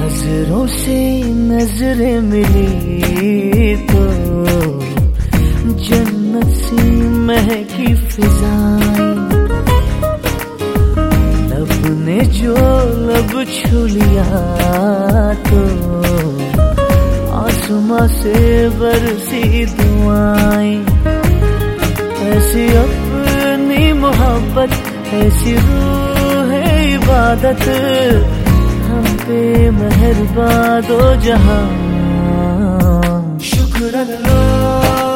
नजरों से नजरें मिली की फिजाएँ लब ने जो लब छू लिया तो आसमां से बरसी दुआएँ, ऐसी अपनी मोहब्बत, ऐसी रूह है इबादत, हम पे मेहरबा दो जहाँ। शुक्र अल्लाह।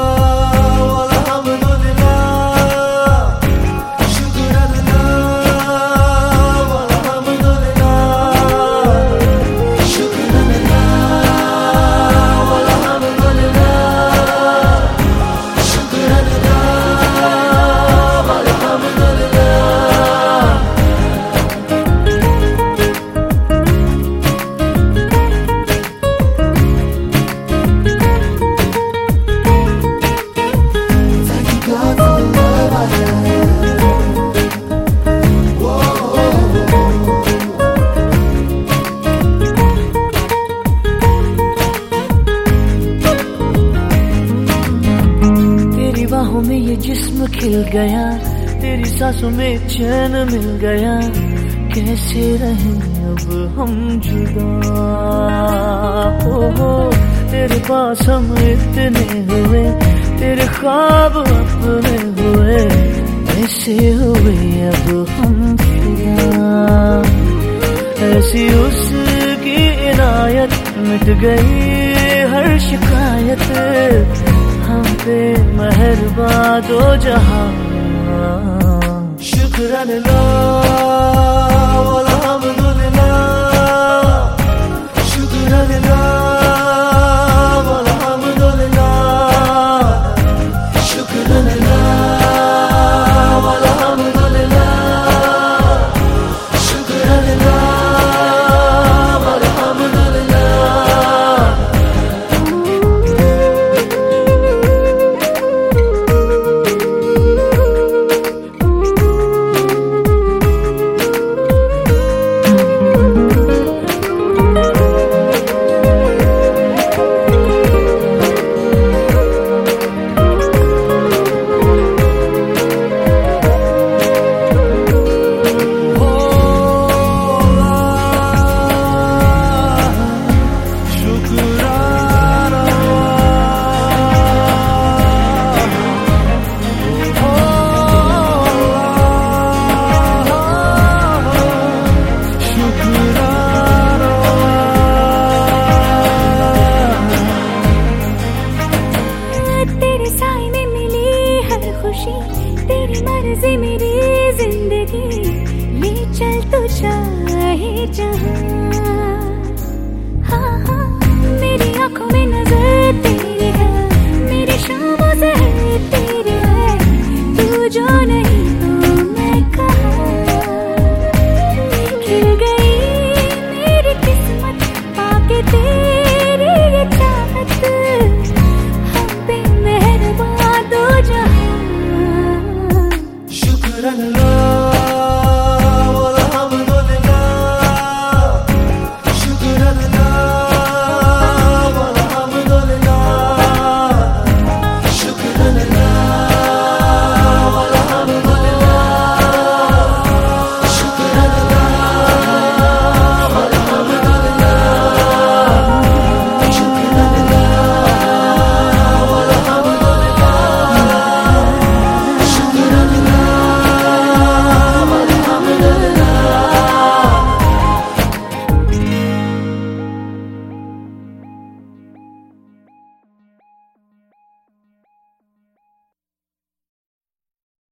ये जिस्म खिल गया। तेरी सांसों में चैन मिल गया। कैसे रहे अब हम जुदा? हो हो तेरे पास हम इतने हुए। तेरे ख्वाब अपने हुए। ऐसे हुए अब हम ऐसी उसकी इनायत मिट गई हर शिकायत। हम पे मेहरबा दो जहाँ। शुक्र लो 证